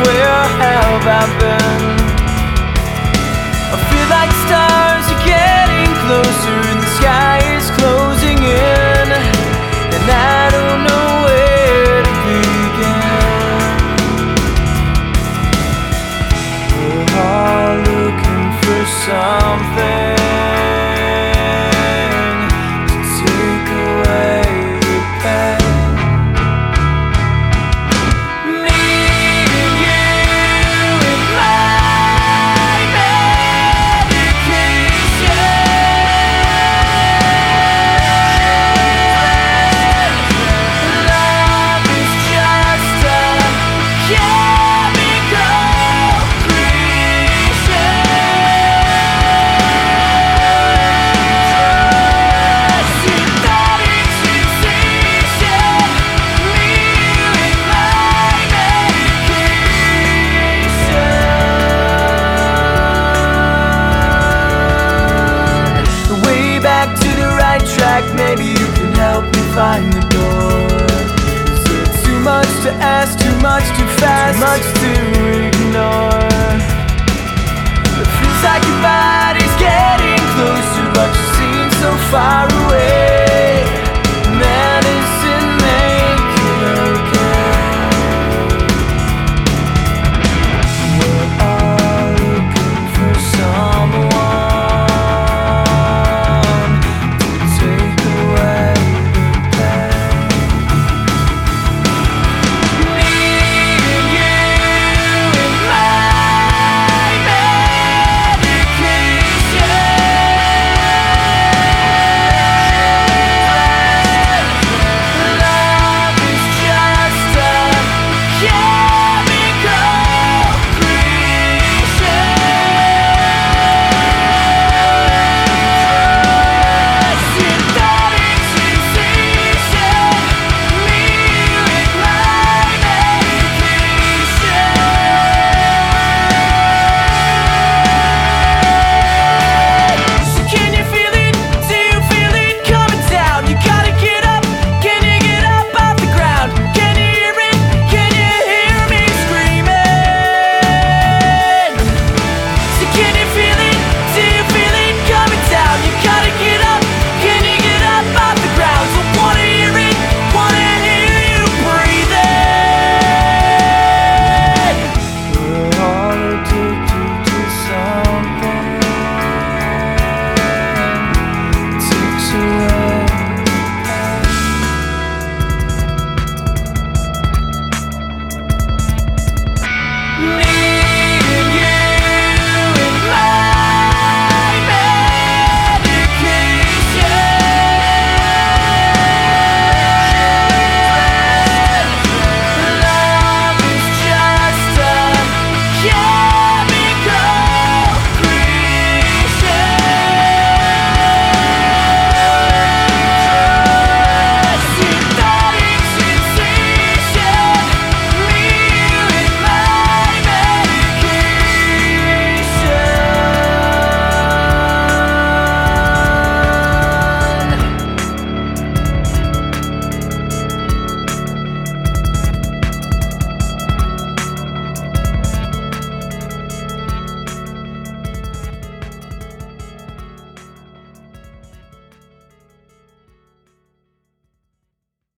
where have I been? Maybe you can help me find the door. Is it too much to ask, too much too fast, too much to reach?